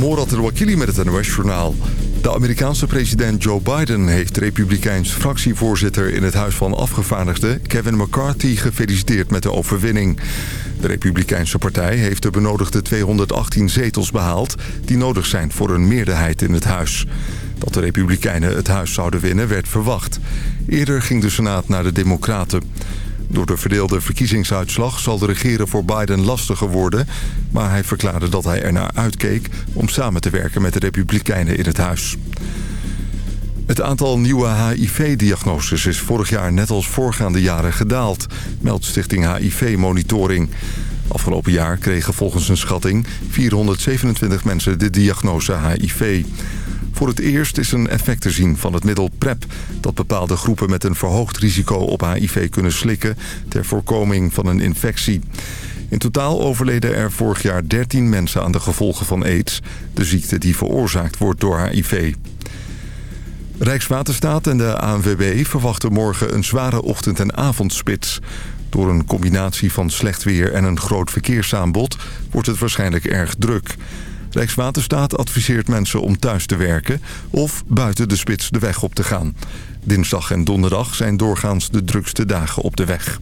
Morat El-Wakili met het NOS-journaal. De Amerikaanse president Joe Biden heeft republikeins fractievoorzitter in het Huis van Afgevaardigden... Kevin McCarthy gefeliciteerd met de overwinning. De Republikeinse partij heeft de benodigde 218 zetels behaald... die nodig zijn voor een meerderheid in het huis. Dat de Republikeinen het huis zouden winnen werd verwacht. Eerder ging de Senaat naar de Democraten. Door de verdeelde verkiezingsuitslag zal de regeren voor Biden lastiger worden... maar hij verklaarde dat hij ernaar uitkeek om samen te werken met de Republikeinen in het huis. Het aantal nieuwe HIV-diagnoses is vorig jaar net als voorgaande jaren gedaald... meldt Stichting HIV Monitoring. Afgelopen jaar kregen volgens een schatting 427 mensen de diagnose HIV... Voor het eerst is een effect te zien van het middel PrEP... dat bepaalde groepen met een verhoogd risico op HIV kunnen slikken... ter voorkoming van een infectie. In totaal overleden er vorig jaar 13 mensen aan de gevolgen van aids... de ziekte die veroorzaakt wordt door HIV. Rijkswaterstaat en de ANWB verwachten morgen een zware ochtend- en avondspits. Door een combinatie van slecht weer en een groot verkeersaanbod wordt het waarschijnlijk erg druk... Rijkswaterstaat adviseert mensen om thuis te werken of buiten de spits de weg op te gaan. Dinsdag en donderdag zijn doorgaans de drukste dagen op de weg.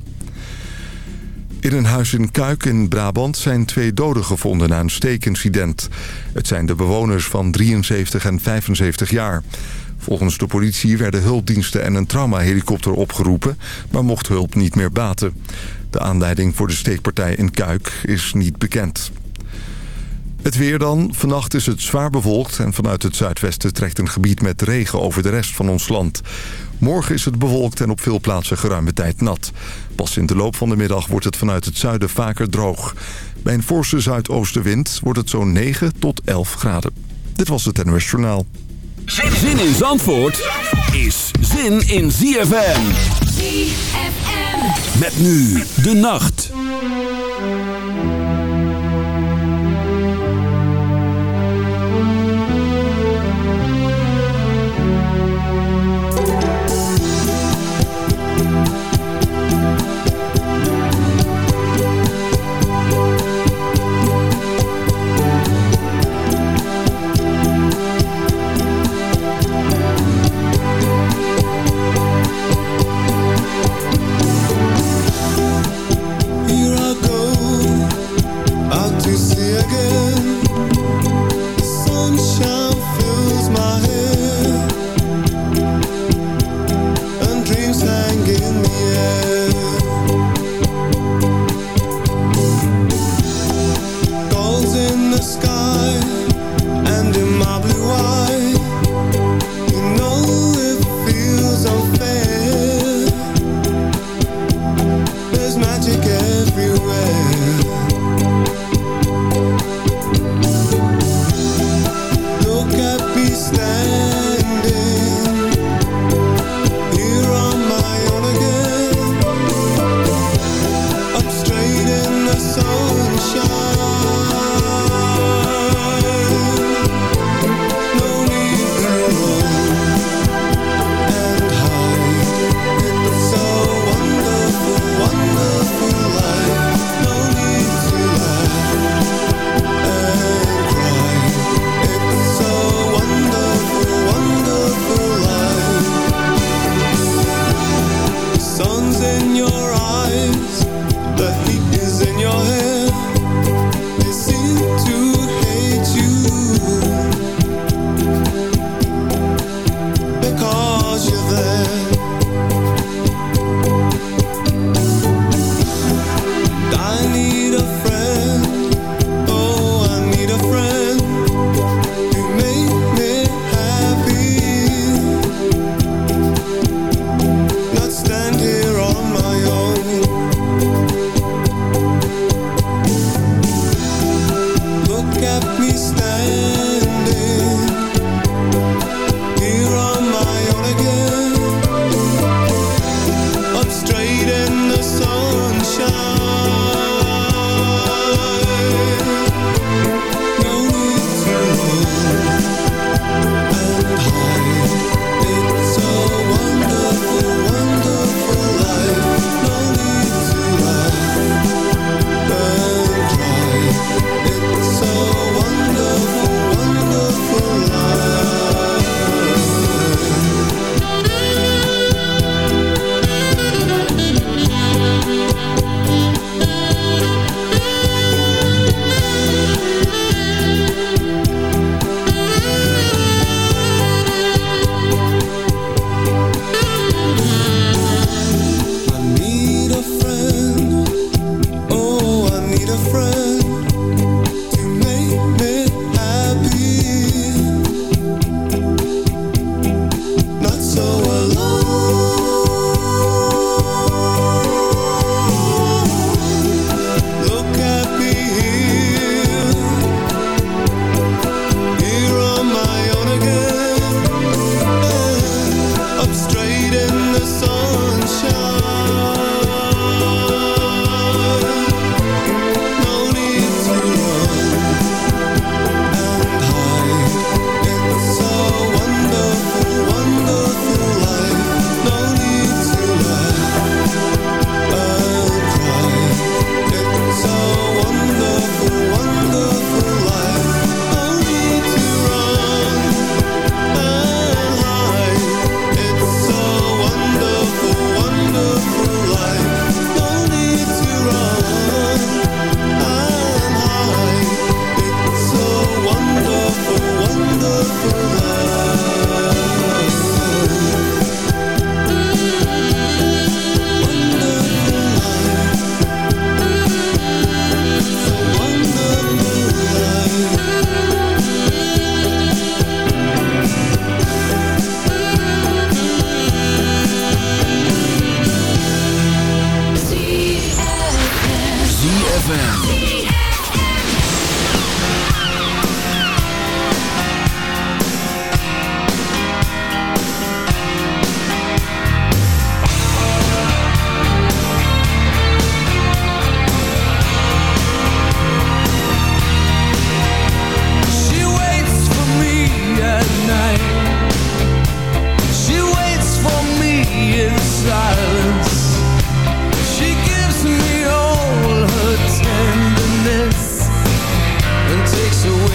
In een huis in Kuik in Brabant zijn twee doden gevonden na een steekincident. Het zijn de bewoners van 73 en 75 jaar. Volgens de politie werden hulpdiensten en een traumahelikopter opgeroepen... maar mocht hulp niet meer baten. De aanleiding voor de steekpartij in Kuik is niet bekend. Het weer dan. Vannacht is het zwaar bewolkt en vanuit het zuidwesten trekt een gebied met regen over de rest van ons land. Morgen is het bewolkt en op veel plaatsen geruime tijd nat. Pas in de loop van de middag wordt het vanuit het zuiden vaker droog. Bij een forse zuidoostenwind wordt het zo'n 9 tot 11 graden. Dit was het NOS Journaal. Zin in Zandvoort is zin in ZFM. ZFM. Met nu de nacht.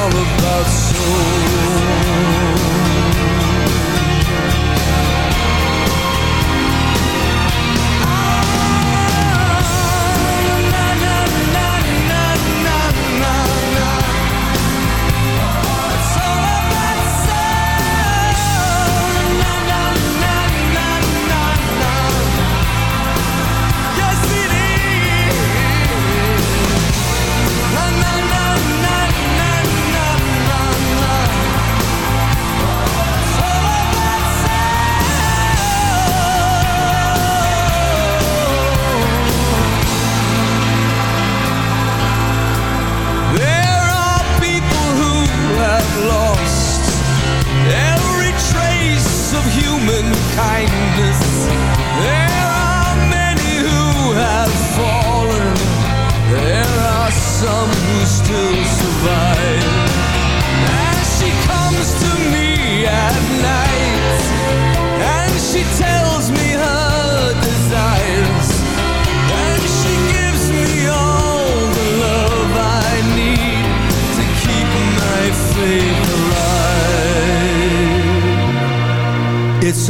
all about soul.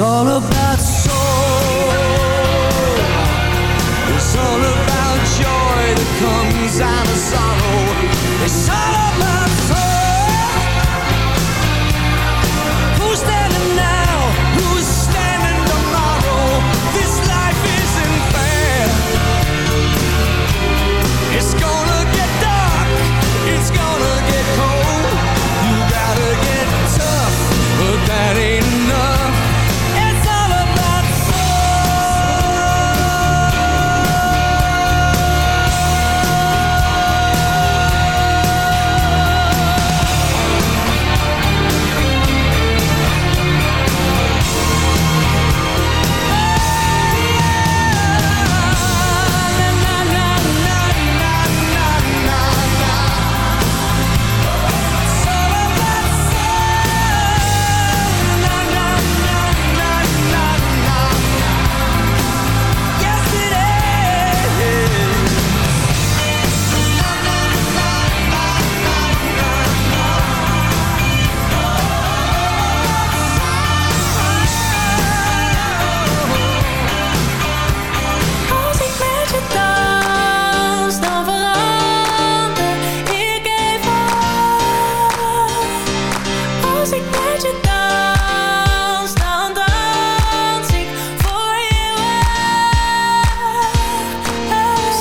It's all about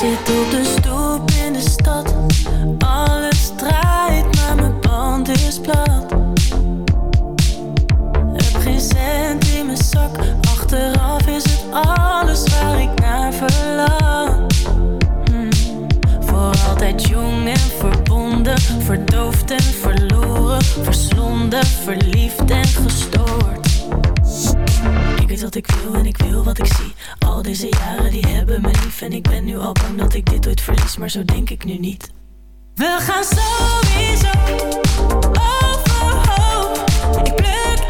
zit op de stoep in de stad. Alles draait, maar mijn band is plat. Heb geen cent in mijn zak. Achteraf is het alles waar ik naar verlang. Hmm. Voor altijd jong en verbonden, verdoofd en verloren, verslonden, verliefd en gestoord. Ik weet wat ik wil en ik wil wat ik zie. Al deze jaren die hebben me lief en ik ben nu al bang dat ik dit ooit verlies, maar zo denk ik nu niet. We gaan sowieso overhoop. Ik pluk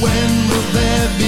when will there be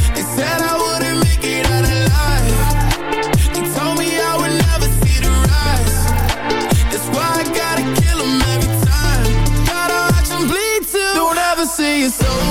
so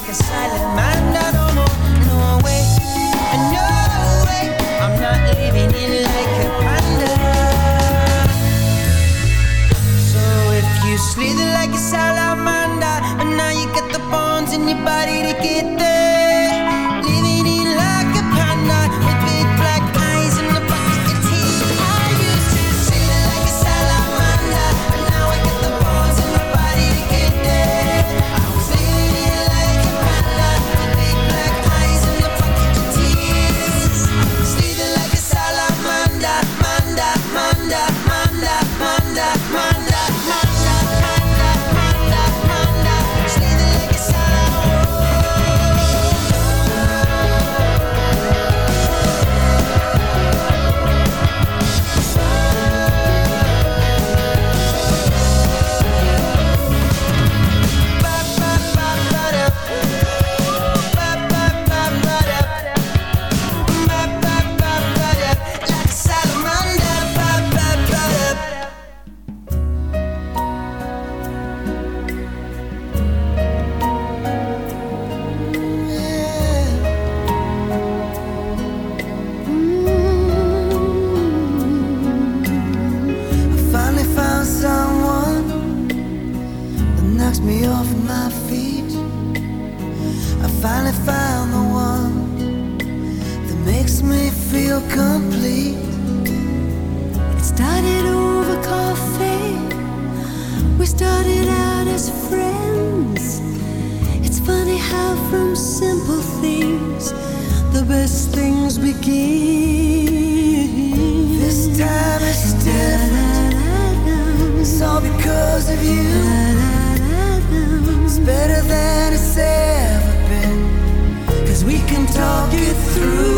like a side simple things, the best things begin. This time is different. It's all because of you. It's better than it's ever been. Cause we can talk it through.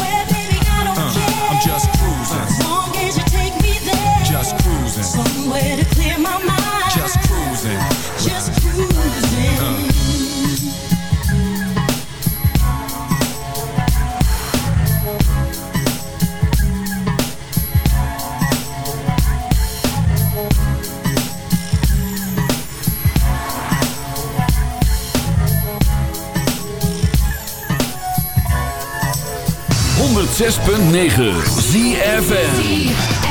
106.9 ZFN